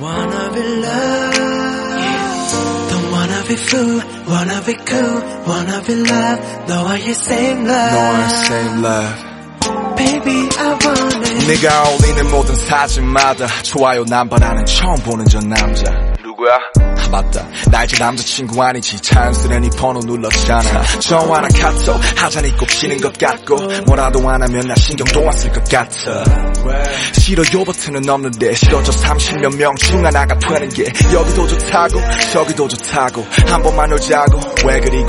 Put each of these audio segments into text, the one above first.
Wanna be loved Don't wanna be fool Wanna be cool Wanna be loved 너와의 same love 너와의 same love Baby I want it 네가 어울리는 모든 사진마다 좋아요 남발하는 처음 보는 저 남자 누구야? 아 맞다. 나 이제 남자친구 아니지. 자연스레 네 번호 눌렀잖아. 전화나 카톡 하자니 꼽히는 것 같고. 뭐라도 안 하면 나 신경도 안 쓸 것 같아. 싫어 요 버튼은 없는데. 싫어져 30몇 명중 하나가 되는 게. 여기도 좋다고 저기도 좋다고. 한 번만 놀자고 왜 그리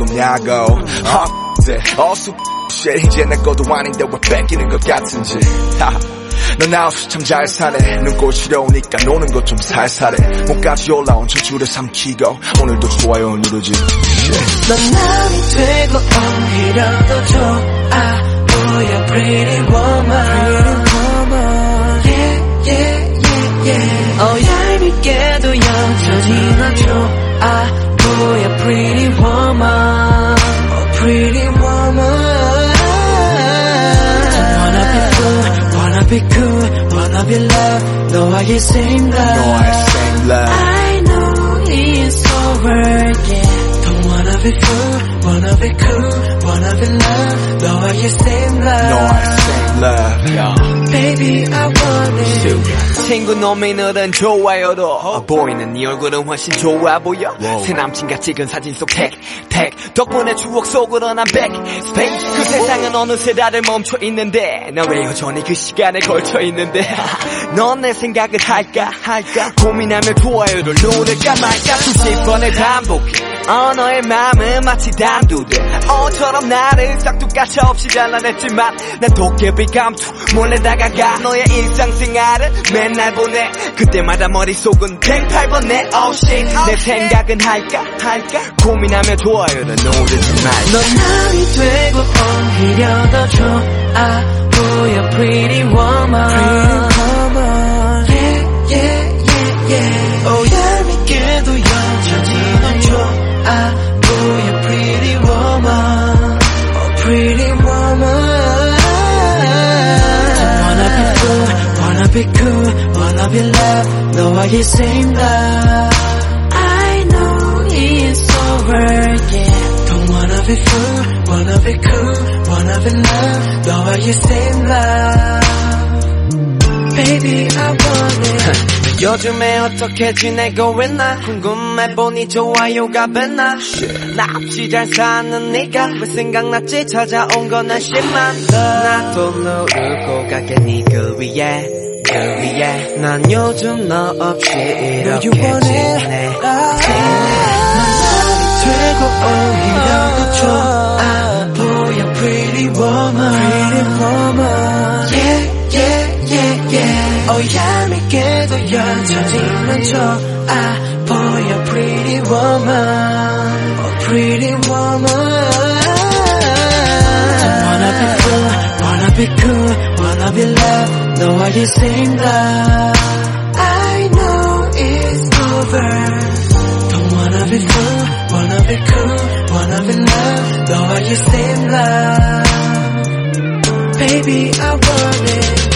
어, 네, 어수 이제 내 것도 아닌데 왜 뺏기는 것 같은지 넌 아웃 참잘 사네. 눈꼴 시려우니까 노는 것 좀 살살해. 목까지 올라온 저 줄을 삼키고 오늘도 좋아요 누르지. 넌 남이 되고 오히려 더 좋아. 보여 pretty woman. Yeah yeah yeah yeah. 어 얄밉게도 여전히 난 좋아. 보여 pretty woman. oh pretty woman be cool wanna be loved 너와의 same love 너와의 same love I know it's over, yeah. Don't wanna be fool, wanna be cool, wanna be loved. 너와의 same love. 너와의 same love Baby, I want it. 친구 놈이늘은 좋아요도 보이는 네 얼굴은 훨씬 좋아 보여. 새 남친과 찍은 사진 속 택, 택. 덕분에 추억 속으로 난 백, 스페인 그 세상은 어느새 다들 멈춰 있는데. 나 왜 여전히 그 시간에 걸쳐 있는데? 넌 내 생각을 할까? 할까? 고민하며 좋아요를 누를까 말까? 수십 번의 반복해 어 너의 마음은 마치 단두대 어처럼 나를 싹둑가차 없이 잘라냈지만 난 도깨비 감투 몰래 다가가. 너의 일상생활을 맨날 보내. 그때마다 머릿속은 108번에. Oh shit 내 생각은 할까 할까? 고민하며 좋아요를 누르지 말까 넌 남이 되고 오히려 더 좋아. 보여 pretty woman. Be cool, wanna be loved. 너와의 same love. I know it's over, yeah. Don't wanna be fool, wanna be cool, wanna be loved. 너와의 same love. Baby, I want it. 요즘에 어떻게 지내고 있나 궁금해 보니 좋아요가 뱉나 납치 잘 사는 네가 왜 생각났지 찾아온 건난 10만 나도 누르고 가겠니 그 위에 그 위에 난 요즘 너 없이 이렇게 지내 되고 오히려 더 좋아 보여 pretty woman pretty woman yeah yeah yeah yeah 어 얄밉게도 여전히 난 좋아 보여 pretty woman oh pretty woman wanna be cool wanna be cool wanna be loved know why you sing that I know it's over. Don't wanna be fun, wanna be cool, wanna be loved Know why you sing that Baby, I want it.